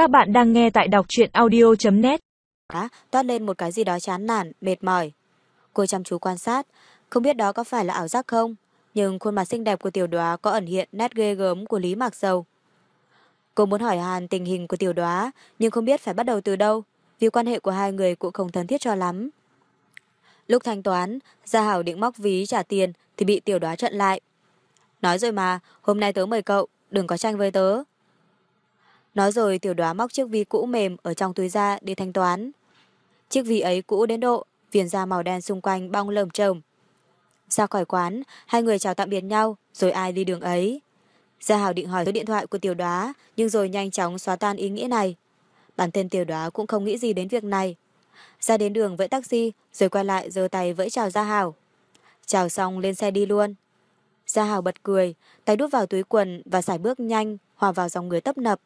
Các bạn đang nghe tại đọc truyện audio.net toát lên một cái gì đó chán nản, mệt mỏi. Cô chăm chú quan sát, không biết đó có phải là ảo giác không, nhưng khuôn mặt xinh đẹp của tiểu đoá có ẩn hiện nét ghê gớm của Lý Mạc Sầu. Cô muốn hỏi hàn tình hình của tiểu đoá, nhưng không biết phải bắt đầu từ đâu, vì quan hệ của hai người cũng không thân thiết cho lắm. Lúc thanh toán, Gia Hảo định móc ví trả tiền thì bị tiểu đoá chặn lại. Nói rồi mà, hôm nay tớ mời cậu, đừng có tranh với tớ. Nói rồi tiểu đoá móc chiếc ví cũ mềm ở trong túi ra để thanh toán. Chiếc ví ấy cũ đến độ, viền da màu đen xung quanh bong lởm chởm. Ra khỏi quán, hai người chào tạm biệt nhau, rồi ai đi đường ấy. Gia Hảo định hỏi số điện thoại của tiểu đoá, nhưng rồi nhanh chóng xóa tan ý nghĩa này. Bản thân tiểu đoá cũng không nghĩ gì đến việc này. Ra đến đường vẫy taxi, rồi quay lại giơ tay vẫy chào Gia Hảo. Chào xong lên xe đi luôn. Gia Hảo bật cười, tay đút vào túi quần và sải bước nhanh, hòa vào dòng người tấp nập.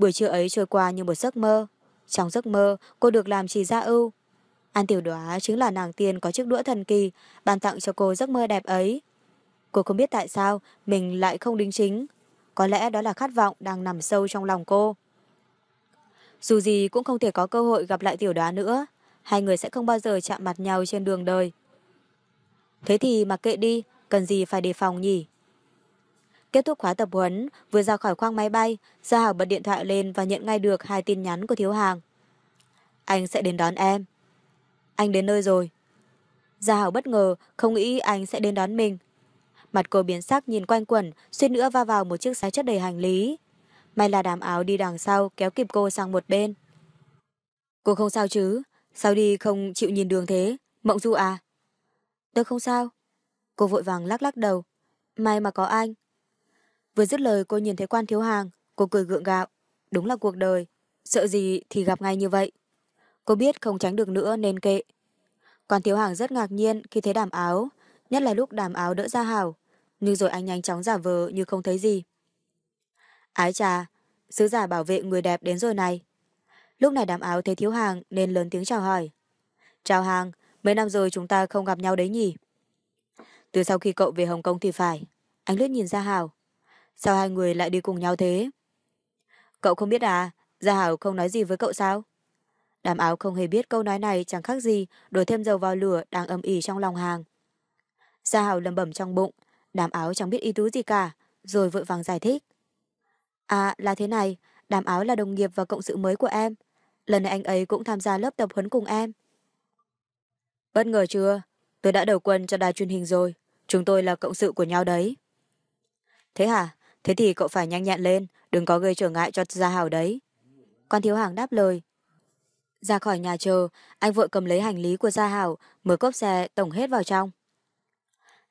Buổi trưa ấy trôi qua như một giấc mơ. Trong giấc mơ, cô được làm chỉ gia ưu. An tiểu đoá chính là nàng tiên có chiếc đũa thần kỳ, ban tặng cho cô giấc mơ đẹp ấy. Cô không biết tại sao mình lại không đính chính. Có lẽ đó là khát vọng đang nằm sâu trong lòng cô. Dù gì cũng không thể có cơ hội gặp lại tiểu đoá nữa. Hai người sẽ không bao giờ chạm mặt nhau trên đường đời. Thế thì mặc kệ đi, cần gì phải đề phòng nhỉ? Kết thúc khóa tập huấn, vừa ra khỏi khoang máy bay, Gia Hảo bật điện thoại lên và nhận ngay được hai tin nhắn của thiếu hàng. Anh sẽ đến đón em. Anh đến nơi rồi. Gia Hảo bất ngờ, không nghĩ anh sẽ đến đón mình. Mặt cô biến sắc nhìn quanh quẩn, suýt nữa va vào một chiếc xe chất đầy hành lý. May là đám áo đi đằng sau kéo kịp cô sang một bên. Cô không sao chứ? Sao đi không chịu nhìn đường thế? Mộng du à? Tôi không sao. Cô vội vàng lắc lắc đầu. May mà có anh. Vừa dứt lời cô nhìn thấy quan thiếu hàng, cô cười gượng gạo. Đúng là cuộc đời, sợ gì thì gặp ngay như vậy. Cô biết không tránh được nữa nên kệ. Quan thiếu hàng rất ngạc nhiên khi thấy đàm áo, nhất là lúc đàm áo đỡ ra hảo, nhưng rồi anh nhanh chóng giả vờ như không thấy gì. Ái trà, sứ giả bảo vệ người đẹp đến rồi này. Lúc này đàm áo thấy thiếu hàng nên lớn tiếng chào hỏi. Chào hàng, mấy năm rồi chúng ta không gặp nhau đấy nhỉ? Từ sau khi cậu về Hồng Kông thì phải. Anh lướt nhìn ra hảo. Sao hai người lại đi cùng nhau thế? Cậu không biết à, Gia Hảo không nói gì với cậu sao? Đàm áo không hề biết câu nói này chẳng khác gì đổ thêm dầu vào lửa đang âm ỉ trong lòng hàng. Gia Hảo lầm bẩm trong bụng, đàm áo chẳng biết ý tứ gì cả, rồi vội vàng giải thích. À, là thế này, đàm áo là đồng nghiệp và cộng sự mới của em. Lần này anh ấy cũng tham gia lớp tập huấn cùng em. Bất ngờ chưa? Tôi đã đầu quân cho đài truyền hình rồi. Chúng tôi là cộng sự của nhau đấy. Thế hả? Thế thì cậu phải nhanh nhẹn lên, đừng có gây trở ngại cho Gia Hảo đấy. Quan thiếu hàng đáp lời. Ra khỏi nhà chờ, anh vội cầm lấy hành lý của Gia Hảo, mở cốp xe tổng hết vào trong.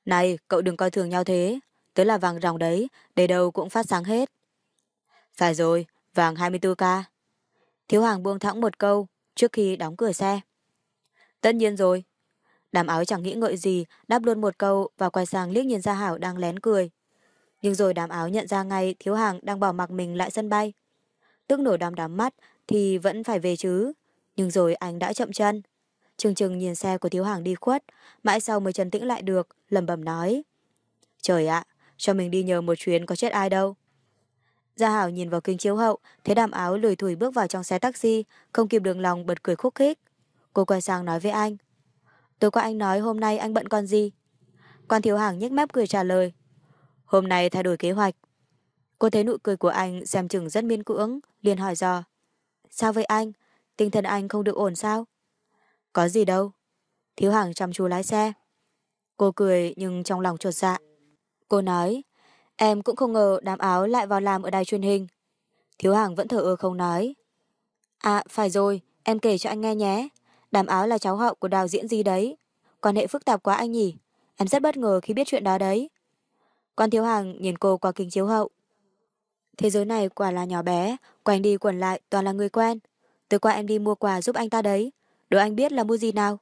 Này, cậu đừng coi thường nhau thế. Tớ là vàng ròng đấy, để đâu cũng phát sáng hết. Phải rồi, vàng 24k. Thiếu hàng buông thẳng một câu trước khi đóng cửa xe. Tất nhiên rồi. Đàm áo chẳng nghĩ ngợi gì, đáp luôn một câu và quay sang liếc nhìn Gia Hảo đang lén cười. Nhưng rồi đám áo nhận ra ngay thiếu hàng đang bỏ mặc mình lại sân bay. Tức nổi đám đám mắt thì vẫn phải về chứ. Nhưng rồi anh đã chậm chân. Trừng trừng nhìn xe của thiếu hàng đi khuất, mãi sau mới trấn tĩnh lại được, lầm bầm nói. Trời ạ, cho mình đi nhờ một chuyến có chết ai đâu. Gia Hảo nhìn vào kính chiếu hậu, thấy đàm áo lười thủi bước vào trong xe taxi, không kịp đường lòng bật cười khúc khích. Cô quay sang nói với anh. Tối qua anh nói hôm nay anh bận con gì? Quan thiếu hàng nhếch mép cười trả lời. Hôm nay thay đổi kế hoạch. Cô thấy nụ cười của anh xem chừng rất miên cưỡng, liền hỏi dò. Sao vậy anh? Tinh thần anh không được ổn sao? Có gì đâu. Thiếu hàng chăm chú lái xe. Cô cười nhưng trong lòng trột dạ. Cô nói, em cũng không ngờ đám áo lại vào làm ở đài truyền hình. Thiếu hàng vẫn thở ơ không nói. À, phải rồi, em kể cho anh nghe nhé. Đàm áo là cháu hậu của đào diễn gì đấy. Quan hệ phức tạp quá anh nhỉ. Em rất bất ngờ khi biết chuyện đó đấy. Quan thiếu hàng nhìn cô qua kính chiếu hậu. Thế giới này quả là nhỏ bé, quanh đi quẩn lại toàn là người quen. Từ qua em đi mua quà giúp anh ta đấy. Đố anh biết là mua gì nào?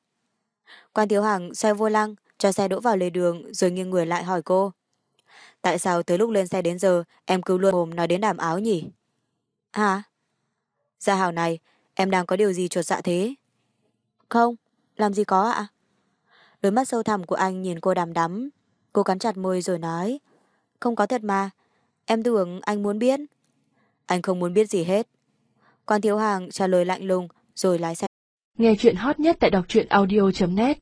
Quan thiếu hàng xoay vô lăng, cho xe đỗ vào lề đường rồi nghiêng người lại hỏi cô. Tại sao tới lúc lên xe đến giờ em cứ luôn mồm nói đến đàm áo nhỉ? Hả? Gia hảo này, em đang có điều gì chuột dạ thế? Không, làm gì có ạ? Đôi mắt sâu thẳm của anh nhìn cô đàm đắm. Cô cắn chặt môi rồi nói. Không có thật mà. Em tưởng anh muốn biết. Anh không muốn biết gì hết. Quan thiếu hàng trả lời lạnh lùng, rồi lái xe. Nghe chuyện hot nhất tại đọc truyện audio.net